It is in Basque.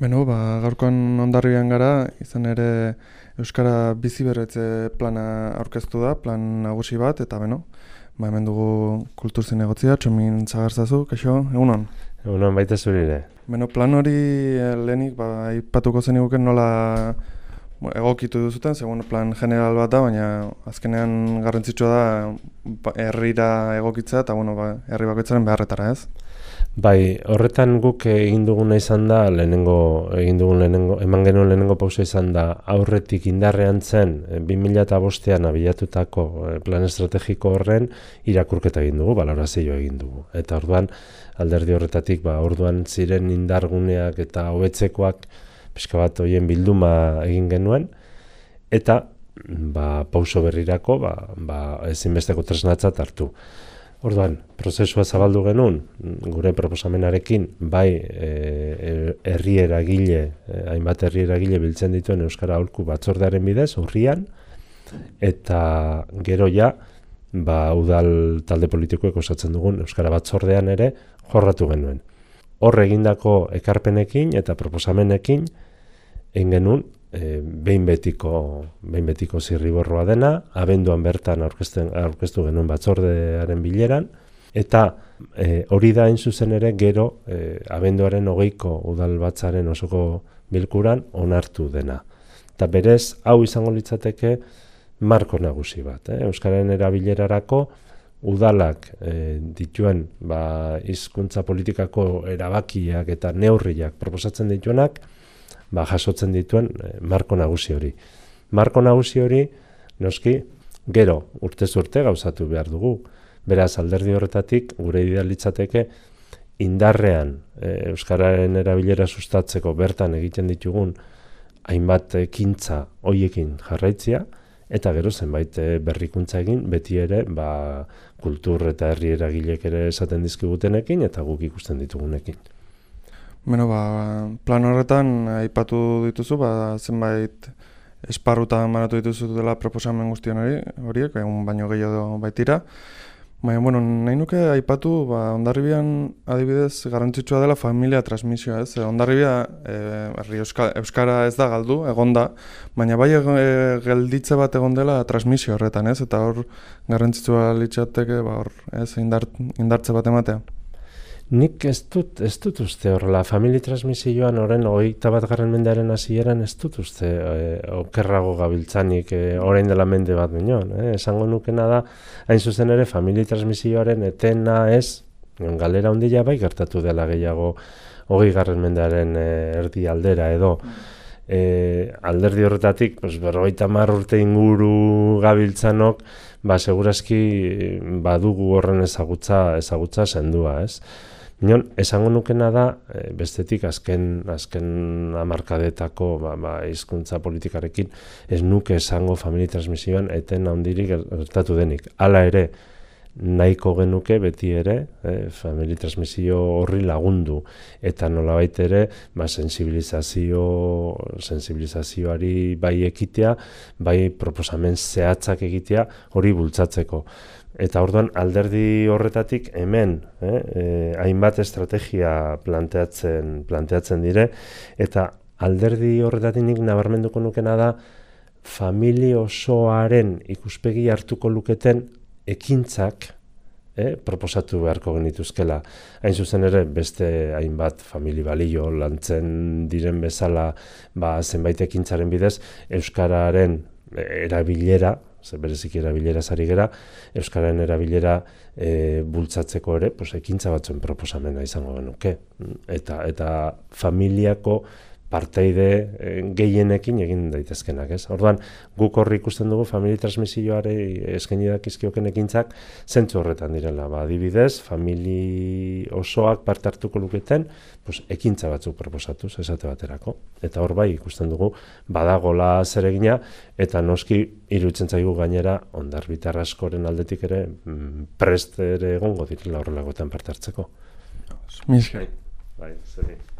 Beno, ba, gaurkoan ondarrian gara, izan ere Euskara bizi berretze plana aurkeztu da, plan nagusi bat, eta beno, ba, hemen dugu kultur zinegotzia, txomin zagartzazu, kaixo, egunon? Egunon baita zurire. Beno, plan hori eh, lehenik, ba, ipatuko zen nola egokitu duzuten, segun plan general bat da, baina azkenean garrantzitsua da ba, herrira egokitza, eta bueno, ba, herri bakoitzaren beharretara ez? Bai, horretan guk egin duguna izan da, lehenengo, egin dugun lehenengo, eman genuen lehenengo pausa izan da, aurretik indarrean zen, 2005an eh, abiatutako eh, plan estrategiko horren irakurketa egin dugu, balorazio egin dugu. Eta orduan, alderdi horretatik, ba, orduan ziren indarguneak eta hobetzekoak pixka bat hoien bilduma egin genuen, eta ba, pauso berrirako ba, ba, ezinbesteko tresnatzat hartu. Orduan, prozesua zabaldu genuen, gure proposamenarekin, bai e, e, herri eragile, e, hainbat herri eragile biltzen dituen Euskara Aholku batzordearen bidez, urrian, eta gero ja, ba, udal talde politikoek osatzen dugun Euskara batzordean ere jorratu genuen. Hor egindako ekarpenekin eta proposamenekin, egin genuen, e, behin betiko behin betiko zirriborroa dena, abenduan bertan aurkezten aurkeztu genuen batzordearen bileran eta e, hori da in zuzen ere gero e, abenduaren hogeiko udal batzaren osoko bilkuran onartu dena. Eta berez hau izango litzateke marko nagusi bat, eh? Euskararen erabilerarako udalak e, dituen ba, hizkuntza politikako erabakiak eta neurriak proposatzen dituenak, ba, jasotzen dituen e, marko nagusi hori. Marko nagusi hori, noski, gero urtez urte gauzatu behar dugu. Beraz, alderdi horretatik, gure idealitzateke, indarrean e, Euskararen erabilera sustatzeko bertan egiten ditugun hainbat ekintza hoiekin jarraitzia, eta gero zenbait e, berrikuntza egin, beti ere, ba, kultur eta herri eragilek ere esaten dizkigutenekin, eta guk ikusten ditugunekin. Beno, ba, plan horretan aipatu dituzu, ba, zenbait esparruta manatu dituzu dela proposamen guztien hori, horiek, egun baino gehiago baitira. Baina, bueno, nahi nuke aipatu, ba, ondarribian adibidez garrantzitsua dela familia transmisioa, ez? Ondarribia e, euskara ez da galdu, egonda, baina bai e, gelditze bat egon dela transmisio horretan, ez? Eta hor garrantzitsua litzateke, ba, hor, ez, indart, indartze bat ematea. Nik ez dut, ez dut uste horrela, famili transmisioan horren oita bat garren mendearen hasieran ez dut uste e, okerrago gabiltzanik e, orain dela mende bat minon. Eh? Esango nukena da, hain zuzen ere, famili transmisioaren etena ez, galera ondila bai gertatu dela gehiago hogei garren mendearen e, erdi aldera edo. E, alderdi horretatik, pues, berroita mar urte inguru gabiltzanok, ba, segurazki badugu horren ezagutza, ezagutza sendua, ez? Nion, esango nukena da, eh, bestetik azken, azken amarkadetako ba, ba, izkuntza politikarekin, ez nuke esango famili transmisioan eten handirik gertatu denik. Hala ere, nahiko genuke beti ere, eh, famili transmisio horri lagundu, eta nolabait ere, ba, sensibilizazio, sensibilizazioari bai ekitea, bai proposamen zehatzak egitea, hori bultzatzeko. Eta orduan alderdi horretatik hemen, eh, eh, hainbat estrategia planteatzen planteatzen dire eta alderdi horretatik nik nabarmenduko nukena da famili osoaren ikuspegi hartuko luketen ekintzak eh, proposatu beharko genituzkela. Hain zuzen ere, beste hainbat famili balio lantzen diren bezala ba, zenbait ekintzaren bidez, Euskararen erabilera, ze berezik erabilera zari gera, Euskararen erabilera e, bultzatzeko ere, pues, ekintza batzuen proposamena izango genuke. Eta, eta familiako parteide e, gehienekin egin daitezkenak, ez? Orduan, guk horri ikusten dugu famili transmisioare eskaini dakizkioken ekintzak zentzu horretan direla. Ba, adibidez, famili osoak parte hartuko luketen, pues, ekintza batzuk proposatuz esate baterako. Eta hor bai ikusten dugu badagola zeregina eta noski iruditzen zaigu gainera ondar askoren aldetik ere mm, prest ere egongo direla horrelagoetan parte hartzeko. Miska. Bai, bai